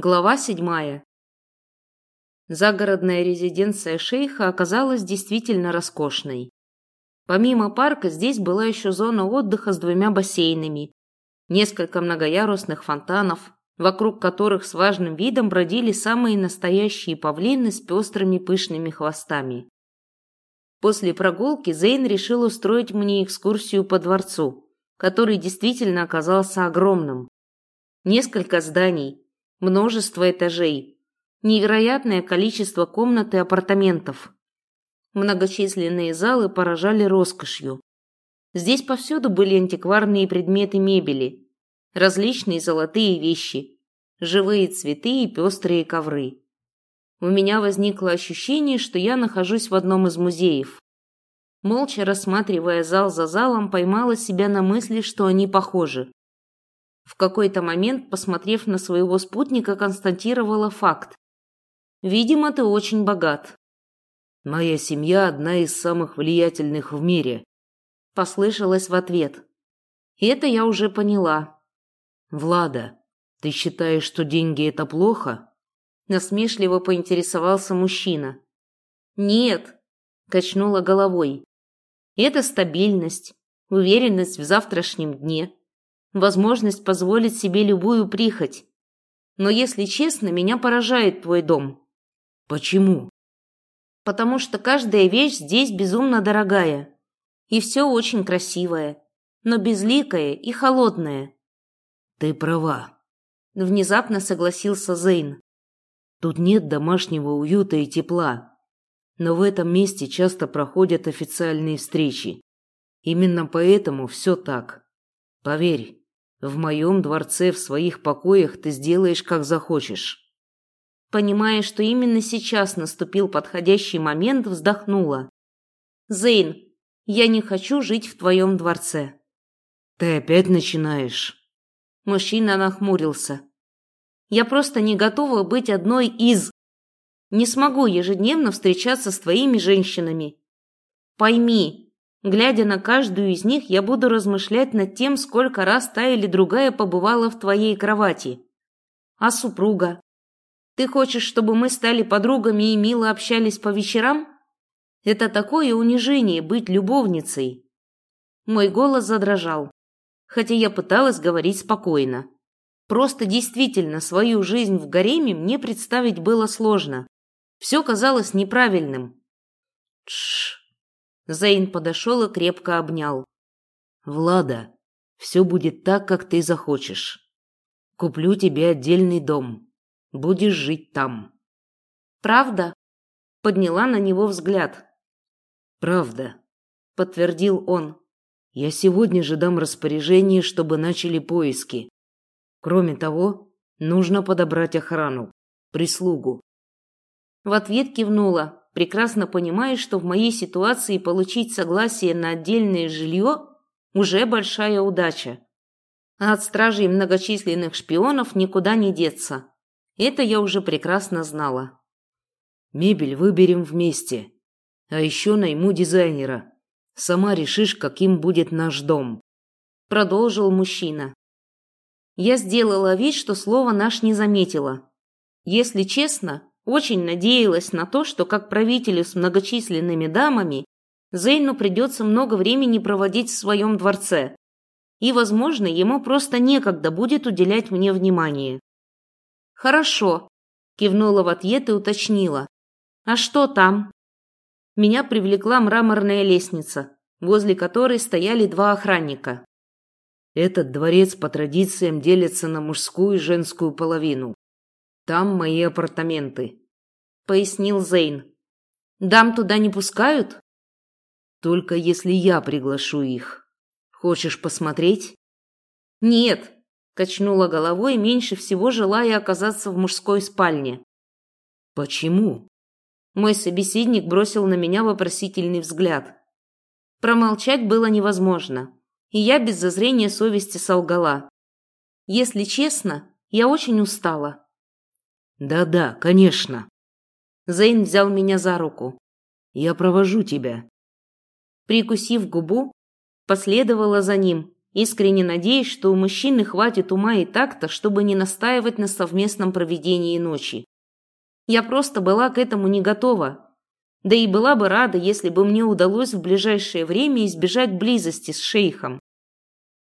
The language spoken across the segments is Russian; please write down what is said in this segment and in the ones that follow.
Глава седьмая. Загородная резиденция шейха оказалась действительно роскошной. Помимо парка здесь была еще зона отдыха с двумя бассейнами, несколько многоярусных фонтанов, вокруг которых с важным видом бродили самые настоящие павлины с пестрыми пышными хвостами. После прогулки Зейн решил устроить мне экскурсию по дворцу, который действительно оказался огромным. Несколько зданий, множество этажей, невероятное количество комнат и апартаментов. Многочисленные залы поражали роскошью. Здесь повсюду были антикварные предметы мебели, различные золотые вещи, живые цветы и пестрые ковры. У меня возникло ощущение, что я нахожусь в одном из музеев. Молча рассматривая зал за залом, поймала себя на мысли, что они похожи. В какой-то момент, посмотрев на своего спутника, констатировала факт. «Видимо, ты очень богат». «Моя семья одна из самых влиятельных в мире», – послышалось в ответ. «Это я уже поняла». «Влада, ты считаешь, что деньги – это плохо?» Насмешливо поинтересовался мужчина. «Нет», – качнула головой. «Это стабильность, уверенность в завтрашнем дне» возможность позволить себе любую прихоть. Но, если честно, меня поражает твой дом. Почему? Потому что каждая вещь здесь безумно дорогая. И все очень красивое, но безликое и холодное. Ты права. Внезапно согласился Зейн. Тут нет домашнего уюта и тепла. Но в этом месте часто проходят официальные встречи. Именно поэтому все так. Поверь, в моем дворце, в своих покоях ты сделаешь, как захочешь. Понимая, что именно сейчас наступил подходящий момент, вздохнула. Зейн, я не хочу жить в твоем дворце. Ты опять начинаешь. Мужчина нахмурился. Я просто не готова быть одной из... Не смогу ежедневно встречаться с твоими женщинами. Пойми, Глядя на каждую из них, я буду размышлять над тем, сколько раз та или другая побывала в твоей кровати. А супруга? Ты хочешь, чтобы мы стали подругами и мило общались по вечерам? Это такое унижение быть любовницей. Мой голос задрожал, хотя я пыталась говорить спокойно. Просто действительно свою жизнь в гареме мне представить было сложно. Все казалось неправильным. Тш, Зейн подошел и крепко обнял. «Влада, все будет так, как ты захочешь. Куплю тебе отдельный дом. Будешь жить там». «Правда?» Подняла на него взгляд. «Правда», — подтвердил он. «Я сегодня же дам распоряжение, чтобы начали поиски. Кроме того, нужно подобрать охрану, прислугу». В ответ кивнула, прекрасно понимая, что в моей ситуации получить согласие на отдельное жилье уже большая удача. А от стражей многочисленных шпионов никуда не деться. Это я уже прекрасно знала. Мебель выберем вместе. А еще найму дизайнера. Сама решишь, каким будет наш дом. Продолжил мужчина. Я сделала вид, что слово «наш» не заметила. Если честно, очень надеялась на то, что как правителю с многочисленными дамами Зейну придется много времени проводить в своем дворце, и, возможно, ему просто некогда будет уделять мне внимание. «Хорошо», – кивнула в ответ и уточнила. «А что там?» Меня привлекла мраморная лестница, возле которой стояли два охранника. Этот дворец по традициям делится на мужскую и женскую половину. Там мои апартаменты, пояснил Зейн. Дам туда не пускают? Только если я приглашу их. Хочешь посмотреть? Нет, качнула головой, меньше всего желая оказаться в мужской спальне. Почему? Мой собеседник бросил на меня вопросительный взгляд. Промолчать было невозможно, и я без зазрения совести солгала. Если честно, я очень устала. Да-да, конечно. Зейн взял меня за руку. Я провожу тебя. Прикусив губу, последовала за ним, искренне надеясь, что у мужчины хватит ума и такта, чтобы не настаивать на совместном проведении ночи. Я просто была к этому не готова. Да и была бы рада, если бы мне удалось в ближайшее время избежать близости с шейхом.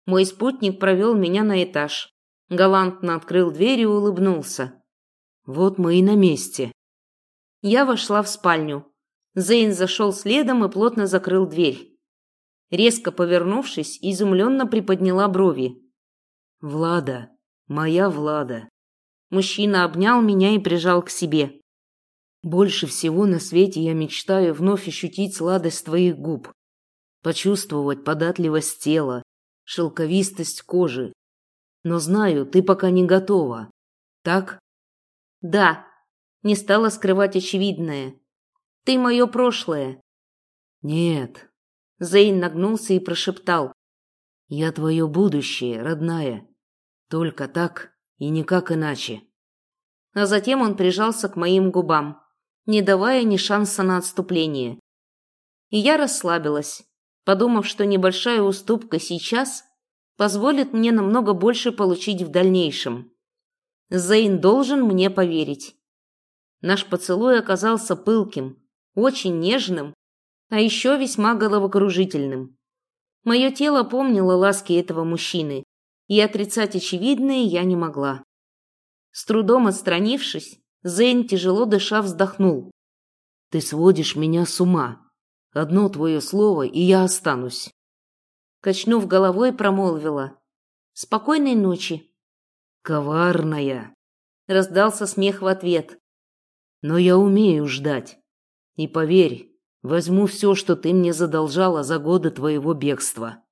Мой спутник провел меня на этаж. Галантно открыл дверь и улыбнулся. «Вот мы и на месте». Я вошла в спальню. Зейн зашел следом и плотно закрыл дверь. Резко повернувшись, изумленно приподняла брови. «Влада, моя Влада». Мужчина обнял меня и прижал к себе. «Больше всего на свете я мечтаю вновь ощутить сладость твоих губ, почувствовать податливость тела, шелковистость кожи, но знаю, ты пока не готова. Так? Да. Не стала скрывать очевидное. Ты мое прошлое. Нет. Зейн нагнулся и прошептал. Я твое будущее, родная. Только так и никак иначе. А затем он прижался к моим губам, не давая ни шанса на отступление. И я расслабилась, подумав, что небольшая уступка сейчас позволит мне намного больше получить в дальнейшем. Зейн должен мне поверить. Наш поцелуй оказался пылким, очень нежным, а еще весьма головокружительным. Мое тело помнило ласки этого мужчины, и отрицать очевидное я не могла. С трудом отстранившись, Зейн, тяжело дыша, вздохнул. «Ты сводишь меня с ума. Одно твое слово, и я останусь. Качнув головой, промолвила. «Спокойной ночи». «Коварная!» Раздался смех в ответ. «Но я умею ждать. И поверь, возьму все, что ты мне задолжала за годы твоего бегства».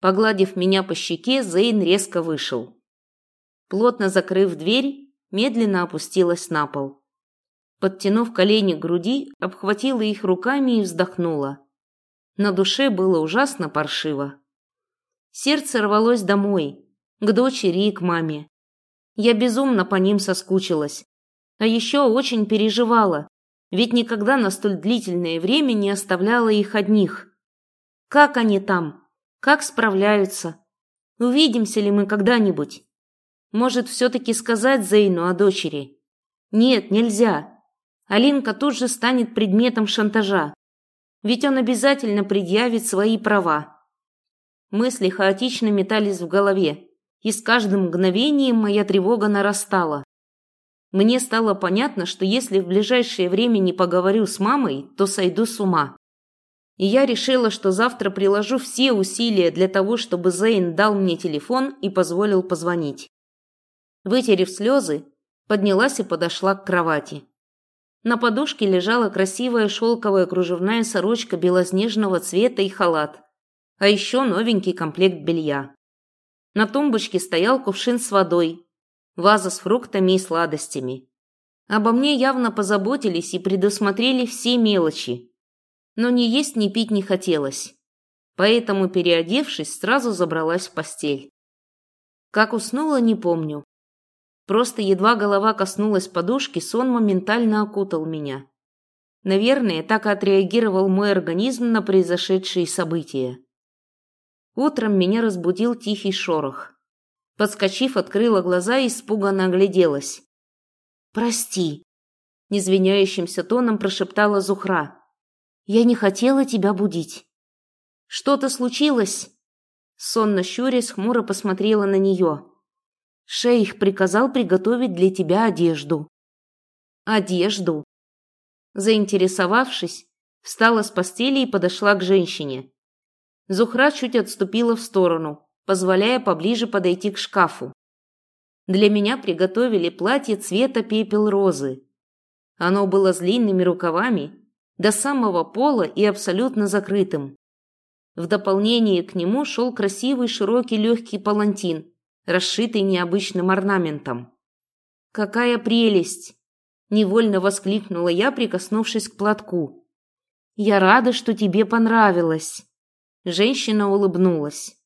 Погладив меня по щеке, Зейн резко вышел. Плотно закрыв дверь, медленно опустилась на пол. Подтянув колени к груди, обхватила их руками и вздохнула. На душе было ужасно паршиво. Сердце рвалось домой, к дочери и к маме. Я безумно по ним соскучилась. А еще очень переживала, ведь никогда на столь длительное время не оставляла их одних. Как они там? Как справляются? Увидимся ли мы когда-нибудь? Может, все-таки сказать Зейну о дочери? Нет, нельзя. Алинка тут же станет предметом шантажа ведь он обязательно предъявит свои права. Мысли хаотично метались в голове, и с каждым мгновением моя тревога нарастала. Мне стало понятно, что если в ближайшее время не поговорю с мамой, то сойду с ума. И я решила, что завтра приложу все усилия для того, чтобы Зейн дал мне телефон и позволил позвонить. Вытерев слезы, поднялась и подошла к кровати. На подушке лежала красивая шелковая кружевная сорочка белоснежного цвета и халат, а еще новенький комплект белья. На тумбочке стоял кувшин с водой, ваза с фруктами и сладостями. Обо мне явно позаботились и предусмотрели все мелочи. Но ни есть, ни пить не хотелось. Поэтому, переодевшись, сразу забралась в постель. Как уснула, не помню. Просто едва голова коснулась подушки, сон моментально окутал меня. Наверное, так отреагировал мой организм на произошедшие события. Утром меня разбудил тихий шорох. Подскочив, открыла глаза и испуганно огляделась. «Прости», – незвиняющимся тоном прошептала Зухра. «Я не хотела тебя будить». «Что-то случилось?» Сонно щурясь, хмуро посмотрела на нее. Шейх приказал приготовить для тебя одежду. Одежду? Заинтересовавшись, встала с постели и подошла к женщине. Зухра чуть отступила в сторону, позволяя поближе подойти к шкафу. Для меня приготовили платье цвета пепел розы. Оно было с длинными рукавами, до самого пола и абсолютно закрытым. В дополнение к нему шел красивый широкий легкий палантин расшитый необычным орнаментом. «Какая прелесть!» – невольно воскликнула я, прикоснувшись к платку. «Я рада, что тебе понравилось!» Женщина улыбнулась.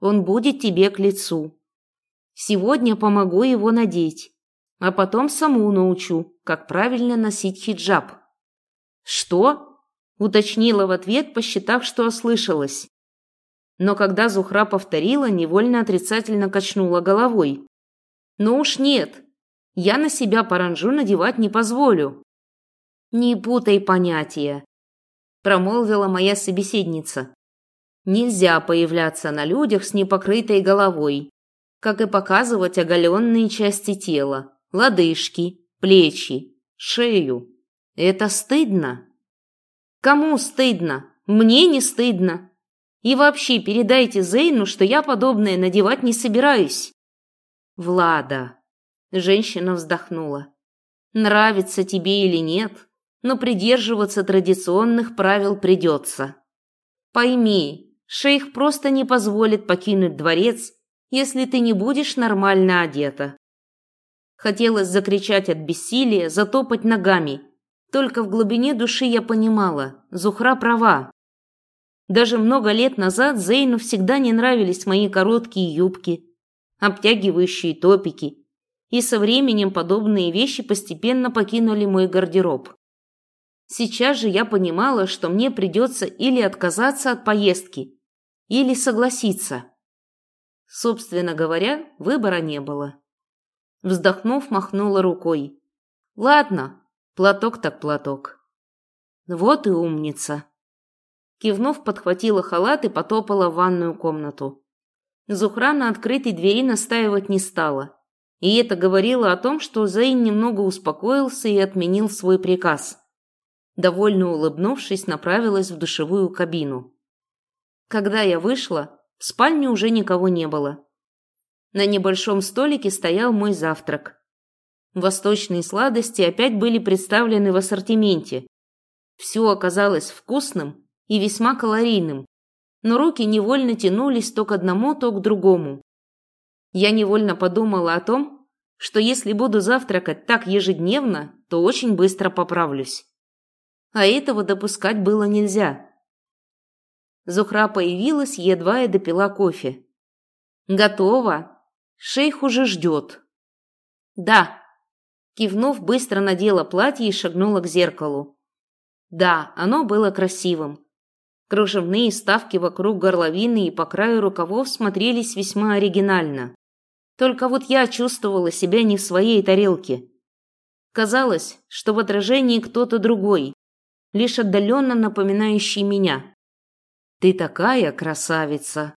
«Он будет тебе к лицу. Сегодня помогу его надеть, а потом саму научу, как правильно носить хиджаб». «Что?» – уточнила в ответ, посчитав, что ослышалась. но когда Зухра повторила, невольно отрицательно качнула головой. «Ну уж нет, я на себя паранжу надевать не позволю». «Не путай понятия», – промолвила моя собеседница. «Нельзя появляться на людях с непокрытой головой, как и показывать оголенные части тела, лодыжки, плечи, шею. Это стыдно». «Кому стыдно? Мне не стыдно. И вообще передайте Зейну, что я подобное надевать не собираюсь. Влада. Женщина вздохнула. Нравится тебе или нет, но придерживаться традиционных правил придется. Пойми, шейх просто не позволит покинуть дворец, если ты не будешь нормально одета. Хотелось закричать от бессилия, затопать ногами. Только в глубине души я понимала, Зухра права. Даже много лет назад Зейну всегда не нравились мои короткие юбки, обтягивающие топики, и со временем подобные вещи постепенно покинули мой гардероб. Сейчас же я понимала, что мне придется или отказаться от поездки, или согласиться. Собственно говоря, выбора не было. Вздохнув, махнула рукой. Ладно, платок так платок. Вот и умница. Кивнув, подхватила халат и потопала в ванную комнату. Зухра на открытой двери настаивать не стала. И это говорило о том, что Зейн немного успокоился и отменил свой приказ. Довольно улыбнувшись, направилась в душевую кабину. Когда я вышла, в спальне уже никого не было. На небольшом столике стоял мой завтрак. Восточные сладости опять были представлены в ассортименте. Все оказалось вкусным и весьма калорийным, но руки невольно тянулись то к одному, то к другому. Я невольно подумала о том, что если буду завтракать так ежедневно, то очень быстро поправлюсь. А этого допускать было нельзя. Зухра появилась, едва я допила кофе. «Готово. Шейх уже ждет». «Да». Кивнув, быстро надела платье и шагнула к зеркалу. Да, оно было красивым. Кружевные ставки вокруг горловины и по краю рукавов смотрелись весьма оригинально. Только вот я чувствовала себя не в своей тарелке. Казалось, что в отражении кто-то другой, лишь отдаленно напоминающий меня. «Ты такая красавица!»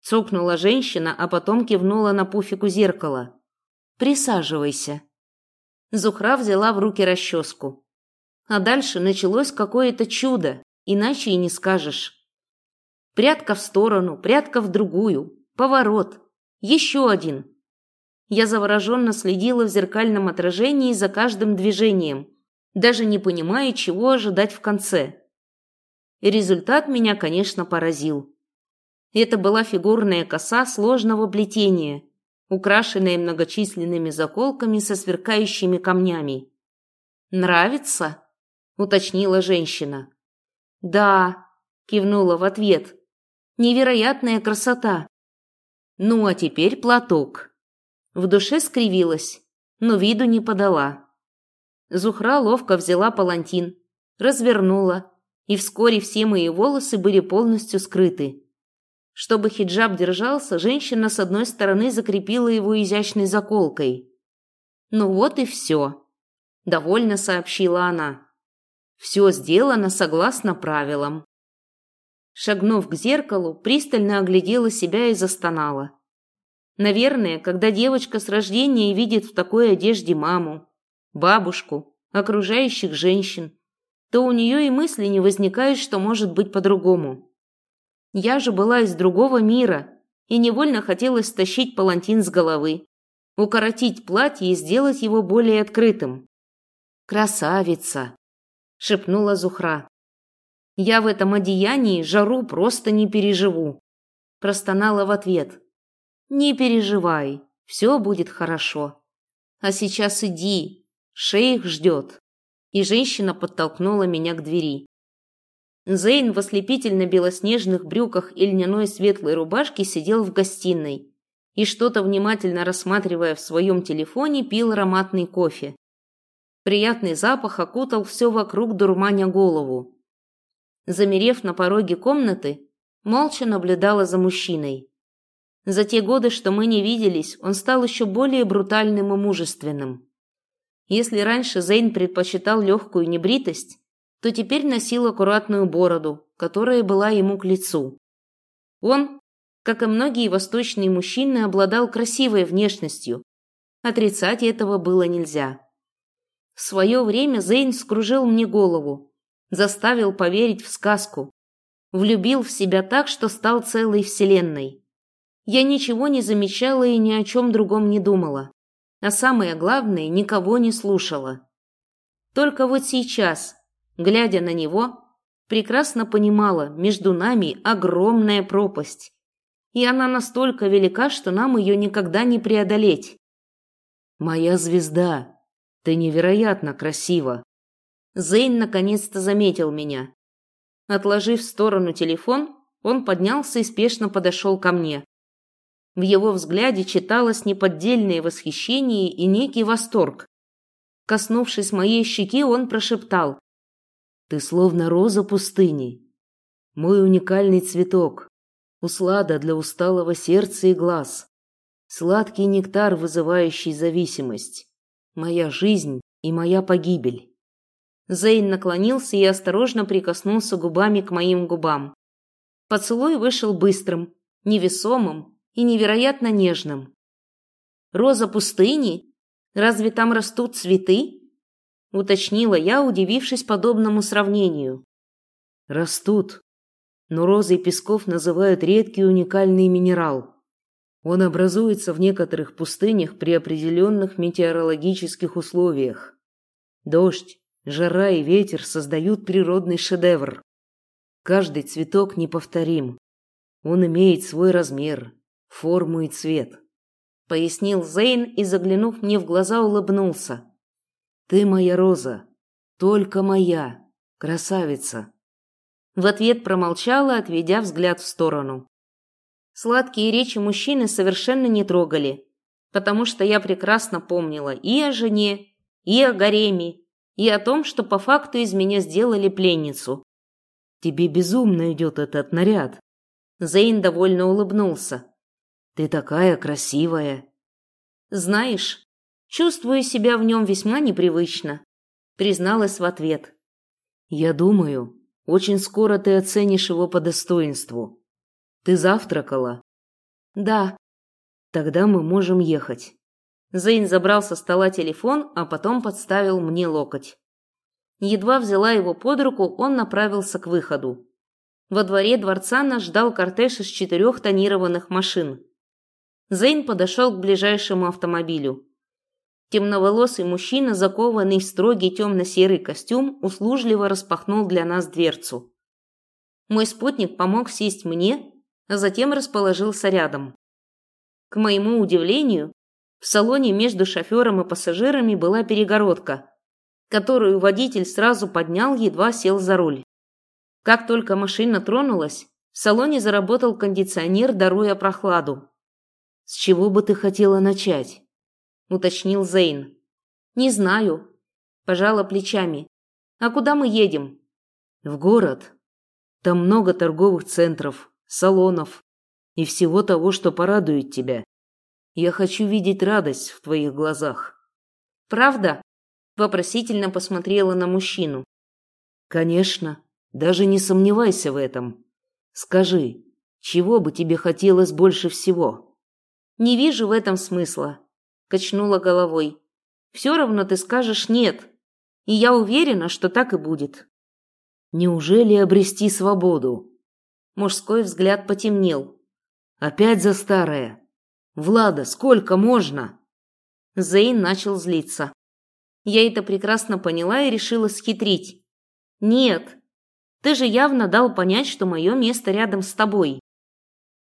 Цокнула женщина, а потом кивнула на пуфику зеркала. «Присаживайся». Зухра взяла в руки расческу. А дальше началось какое-то чудо, иначе и не скажешь. Прятка в сторону, прятка в другую, поворот, еще один. Я завороженно следила в зеркальном отражении за каждым движением, даже не понимая, чего ожидать в конце. И результат меня, конечно, поразил. Это была фигурная коса сложного плетения, украшенная многочисленными заколками со сверкающими камнями. «Нравится?» – уточнила женщина. «Да», – кивнула в ответ. «Невероятная красота». «Ну, а теперь платок». В душе скривилась, но виду не подала. Зухра ловко взяла палантин, развернула, и вскоре все мои волосы были полностью скрыты. Чтобы хиджаб держался, женщина с одной стороны закрепила его изящной заколкой. «Ну вот и все», – довольно сообщила она. Все сделано согласно правилам. Шагнув к зеркалу, пристально оглядела себя и застонала. Наверное, когда девочка с рождения видит в такой одежде маму, бабушку, окружающих женщин, то у нее и мысли не возникает, что может быть по-другому. Я же была из другого мира и невольно хотелось стащить палантин с головы, укоротить платье и сделать его более открытым. Красавица! – шепнула Зухра. «Я в этом одеянии жару просто не переживу», – простонала в ответ. «Не переживай, все будет хорошо. А сейчас иди, шейх ждет». И женщина подтолкнула меня к двери. Зейн в ослепительно-белоснежных брюках и льняной светлой рубашке сидел в гостиной и что-то внимательно рассматривая в своем телефоне пил ароматный кофе. Приятный запах окутал все вокруг, дурманя голову. Замерев на пороге комнаты, Молча наблюдала за мужчиной. За те годы, что мы не виделись, он стал еще более брутальным и мужественным. Если раньше Зейн предпочитал легкую небритость, то теперь носил аккуратную бороду, которая была ему к лицу. Он, как и многие восточные мужчины, обладал красивой внешностью. Отрицать этого было нельзя. В свое время Зейн скружил мне голову, заставил поверить в сказку, влюбил в себя так, что стал целой вселенной. Я ничего не замечала и ни о чем другом не думала, а самое главное, никого не слушала. Только вот сейчас, глядя на него, прекрасно понимала, между нами огромная пропасть. И она настолько велика, что нам ее никогда не преодолеть. «Моя звезда, ты невероятно красива!» Зейн наконец-то заметил меня. Отложив в сторону телефон, он поднялся и спешно подошел ко мне. В его взгляде читалось неподдельное восхищение и некий восторг. Коснувшись моей щеки, он прошептал. Ты словно роза пустыни. Мой уникальный цветок. Услада для усталого сердца и глаз. Сладкий нектар, вызывающий зависимость. Моя жизнь и моя погибель. Зейн наклонился и осторожно прикоснулся губами к моим губам. Поцелуй вышел быстрым, невесомым и невероятно нежным. «Роза пустыни? Разве там растут цветы?» – уточнила я, удивившись подобному сравнению. «Растут, но розой песков называют редкий уникальный минерал. Он образуется в некоторых пустынях при определенных метеорологических условиях. Дождь, жара и ветер создают природный шедевр. Каждый цветок неповторим. Он имеет свой размер, форму и цвет», – пояснил Зейн и, заглянув мне в глаза, улыбнулся. Ты моя роза, только моя, красавица. В ответ промолчала, отведя взгляд в сторону. Сладкие речи мужчины совершенно не трогали, потому что я прекрасно помнила и о жене, и о гареме, и о том, что по факту из меня сделали пленницу. Тебе безумно идет этот наряд. Зейн довольно улыбнулся. Ты такая красивая. Знаешь, Чувствую себя в нем весьма непривычно, призналась в ответ. Я думаю, очень скоро ты оценишь его по достоинству. Ты завтракала? Да. Тогда мы можем ехать. Зейн забрал со стола телефон, а потом подставил мне локоть. Едва взяла его под руку, он направился к выходу. Во дворе дворца нас ждал кортеж из четырех тонированных машин. Зейн подошел к ближайшему автомобилю. Темноволосый мужчина, закованный в строгий темно-серый костюм, услужливо распахнул для нас дверцу. Мой спутник помог сесть мне, а затем расположился рядом. К моему удивлению, в салоне между шофером и пассажирами была перегородка, которую водитель сразу поднял, едва сел за руль. Как только машина тронулась, в салоне заработал кондиционер, даруя прохладу. «С чего бы ты хотела начать?» уточнил Зейн. Не знаю, пожала плечами. А куда мы едем? В город. Там много торговых центров, салонов и всего того, что порадует тебя. Я хочу видеть радость в твоих глазах. Правда? Вопросительно посмотрела на мужчину. Конечно, даже не сомневайся в этом. Скажи, чего бы тебе хотелось больше всего? Не вижу в этом смысла качнула головой. Все равно ты скажешь нет. И я уверена, что так и будет. Неужели обрести свободу? Мужской взгляд потемнел. Опять за старое. Влада, сколько можно? Зейн начал злиться. Я это прекрасно поняла и решила схитрить. Нет. Ты же явно дал понять, что мое место рядом с тобой.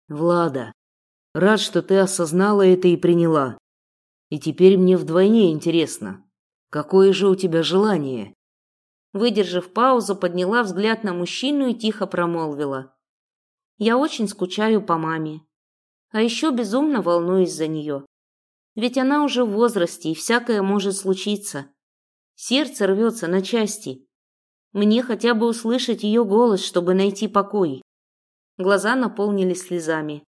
Влада, рад, что ты осознала это и приняла. И теперь мне вдвойне интересно, какое же у тебя желание?» Выдержав паузу, подняла взгляд на мужчину и тихо промолвила. «Я очень скучаю по маме. А еще безумно волнуюсь за нее. Ведь она уже в возрасте, и всякое может случиться. Сердце рвется на части. Мне хотя бы услышать ее голос, чтобы найти покой. Глаза наполнились слезами.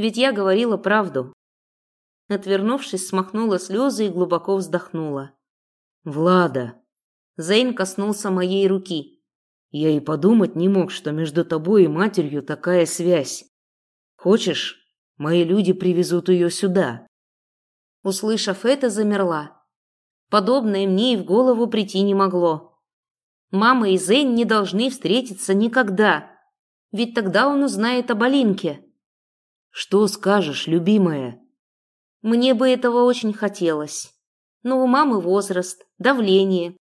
Ведь я говорила правду. Отвернувшись, смахнула слезы и глубоко вздохнула. «Влада!» Зейн коснулся моей руки. «Я и подумать не мог, что между тобой и матерью такая связь. Хочешь, мои люди привезут ее сюда?» Услышав это, замерла. Подобное мне и в голову прийти не могло. Мама и Зейн не должны встретиться никогда, ведь тогда он узнает об Алинке. «Что скажешь, любимая?» Мне бы этого очень хотелось. Но у мамы возраст, давление,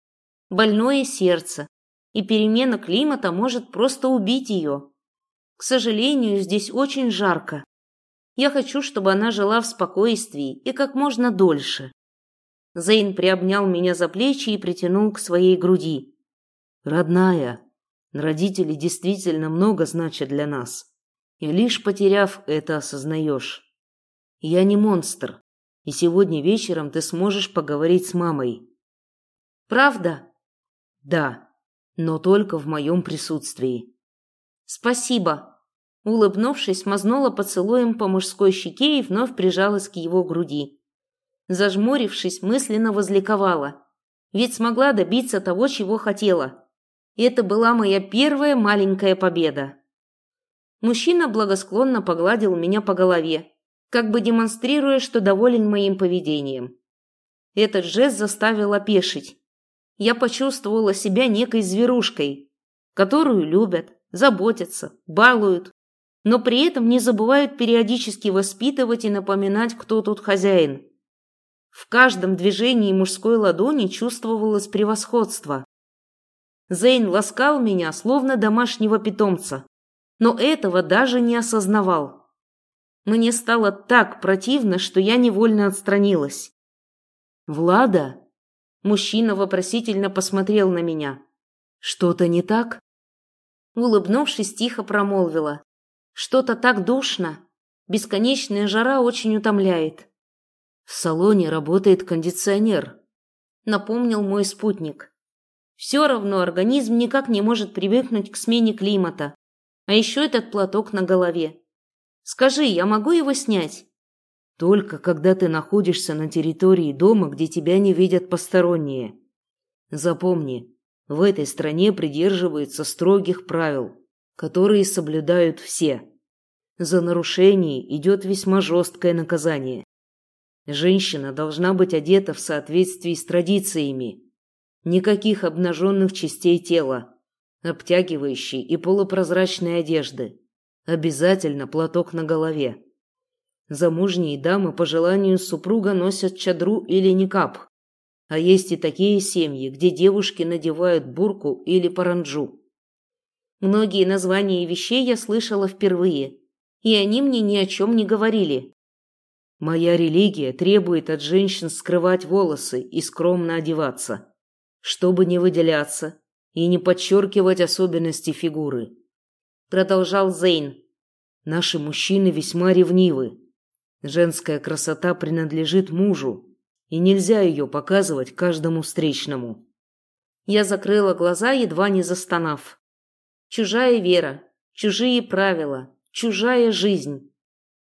больное сердце, и перемена климата может просто убить ее. К сожалению, здесь очень жарко. Я хочу, чтобы она жила в спокойствии и как можно дольше. Зейн приобнял меня за плечи и притянул к своей груди. «Родная, родители действительно много значат для нас. И лишь потеряв это осознаешь. Я не монстр, и сегодня вечером ты сможешь поговорить с мамой». «Правда?» «Да, но только в моем присутствии». «Спасибо», Улыбнувшись, мазнула поцелуем по мужской щеке и вновь прижалась к его груди. Зажмурившись, мысленно возликовала. Ведь смогла добиться того, чего хотела. Это была моя первая маленькая победа. Мужчина благосклонно погладил меня по голове, как бы демонстрируя, что доволен моим поведением. Этот жест заставил опешить. Я почувствовала себя некой зверушкой, которую любят, заботятся, балуют, но при этом не забывают периодически воспитывать и напоминать, кто тут хозяин. В каждом движении мужской ладони чувствовалось превосходство. Зейн ласкал меня, словно домашнего питомца, но этого даже не осознавал. Мне стало так противно, что я невольно отстранилась. «Влада?» Мужчина вопросительно посмотрел на меня. «Что-то не так?» Улыбнувшись, тихо промолвила. Что-то так душно. Бесконечная жара очень утомляет. В салоне работает кондиционер, напомнил мой спутник. Все равно организм никак не может привыкнуть к смене климата. А еще этот платок на голове. Скажи, я могу его снять? Только когда ты находишься на территории дома, где тебя не видят посторонние. Запомни, в этой стране придерживаются строгих правил которые соблюдают все. За нарушение идет весьма жесткое наказание. Женщина должна быть одета в соответствии с традициями. Никаких обнаженных частей тела, обтягивающей и полупрозрачной одежды. Обязательно платок на голове. Замужние дамы по желанию супруга носят чадру или никап. А есть и такие семьи, где девушки надевают бурку или паранджу. Многие названия вещей я слышала впервые, и они мне ни о чем не говорили. Моя религия требует от женщин скрывать волосы и скромно одеваться, чтобы не выделяться и не подчеркивать особенности фигуры. Продолжал Зейн. Наши мужчины весьма ревнивы. Женская красота принадлежит мужу, и нельзя ее показывать каждому встречному. Я закрыла глаза, едва не застонав. Чужая вера, чужие правила, чужая жизнь.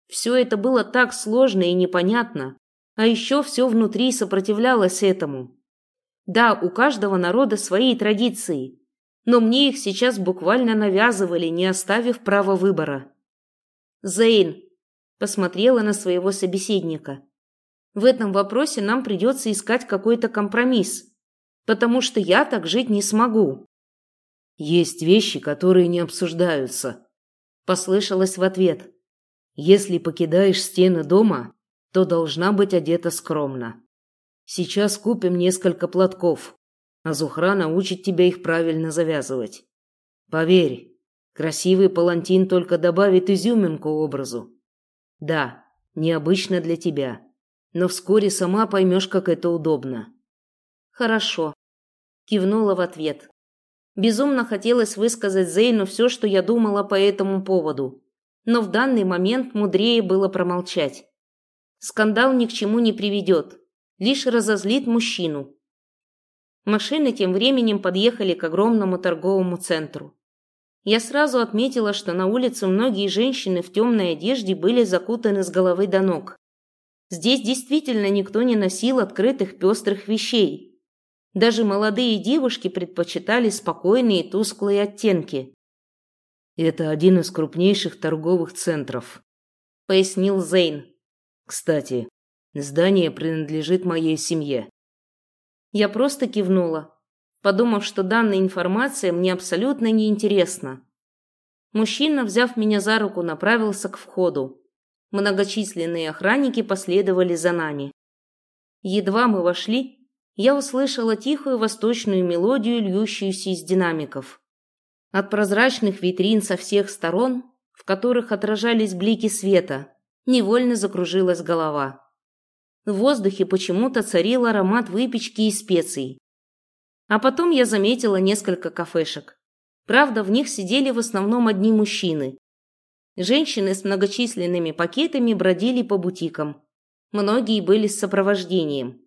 Все это было так сложно и непонятно, а еще все внутри сопротивлялось этому. Да, у каждого народа свои традиции, но мне их сейчас буквально навязывали, не оставив права выбора. Зейн посмотрела на своего собеседника. В этом вопросе нам придется искать какой-то компромисс, потому что я так жить не смогу. Есть вещи, которые не обсуждаются, послышалось в ответ. Если покидаешь стены дома, то должна быть одета скромно. Сейчас купим несколько платков, а Зухра научит тебя их правильно завязывать. Поверь, красивый палантин только добавит изюминку образу. Да, необычно для тебя, но вскоре сама поймешь, как это удобно. Хорошо, кивнула в ответ. Безумно хотелось высказать Зейну все, что я думала по этому поводу. Но в данный момент мудрее было промолчать. Скандал ни к чему не приведет, лишь разозлит мужчину. Машины тем временем подъехали к огромному торговому центру. Я сразу отметила, что на улице многие женщины в темной одежде были закутаны с головы до ног. Здесь действительно никто не носил открытых пестрых вещей. Даже молодые девушки предпочитали спокойные тусклые оттенки. «Это один из крупнейших торговых центров», — пояснил Зейн. «Кстати, здание принадлежит моей семье». Я просто кивнула, подумав, что данная информация мне абсолютно неинтересна. Мужчина, взяв меня за руку, направился к входу. Многочисленные охранники последовали за нами. Едва мы вошли, я услышала тихую восточную мелодию, льющуюся из динамиков. От прозрачных витрин со всех сторон, в которых отражались блики света, невольно закружилась голова. В воздухе почему-то царил аромат выпечки и специй. А потом я заметила несколько кафешек. Правда, в них сидели в основном одни мужчины, Женщины с многочисленными пакетами бродили по бутикам. Многие были с сопровождением.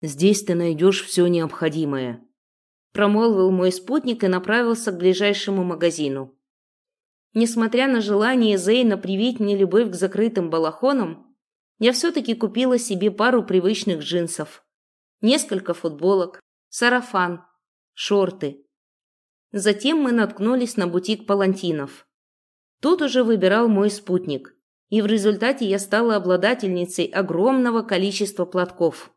«Здесь ты найдешь все необходимое», – промолвил мой спутник и направился к ближайшему магазину. Несмотря на желание Зейна привить мне любовь к закрытым балахонам, я все-таки купила себе пару привычных джинсов, несколько футболок, сарафан, шорты. Затем мы наткнулись на бутик палантинов. Тут уже выбирал мой спутник, и в результате я стала обладательницей огромного количества платков.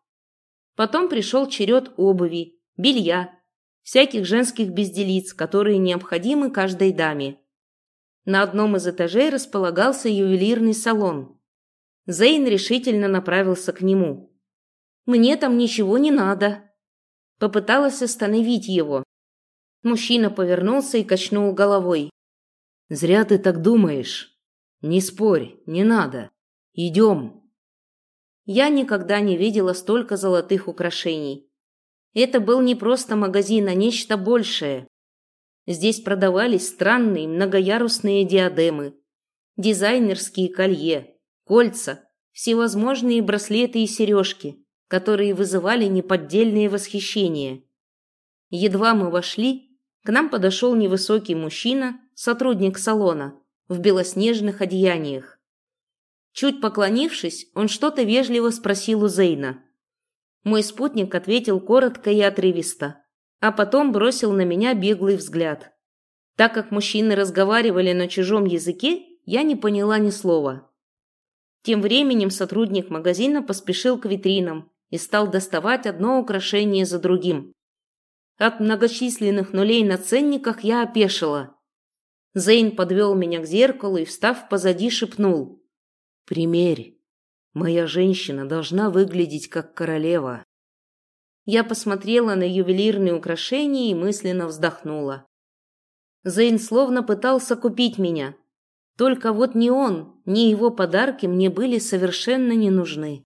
Потом пришел черед обуви, белья, всяких женских безделиц, которые необходимы каждой даме. На одном из этажей располагался ювелирный салон. Зейн решительно направился к нему. «Мне там ничего не надо». Попыталась остановить его. Мужчина повернулся и качнул головой. Зря ты так думаешь. Не спорь, не надо. Идем. Я никогда не видела столько золотых украшений. Это был не просто магазин, а нечто большее. Здесь продавались странные многоярусные диадемы, дизайнерские колье, кольца, всевозможные браслеты и сережки, которые вызывали неподдельное восхищение. Едва мы вошли, к нам подошел невысокий мужчина сотрудник салона, в белоснежных одеяниях. Чуть поклонившись, он что-то вежливо спросил у Зейна. Мой спутник ответил коротко и отрывисто, а потом бросил на меня беглый взгляд. Так как мужчины разговаривали на чужом языке, я не поняла ни слова. Тем временем сотрудник магазина поспешил к витринам и стал доставать одно украшение за другим. От многочисленных нулей на ценниках я опешила. Зейн подвел меня к зеркалу и, встав позади, шепнул. «Примерь. Моя женщина должна выглядеть как королева». Я посмотрела на ювелирные украшения и мысленно вздохнула. Зейн словно пытался купить меня. Только вот ни он, ни его подарки мне были совершенно не нужны.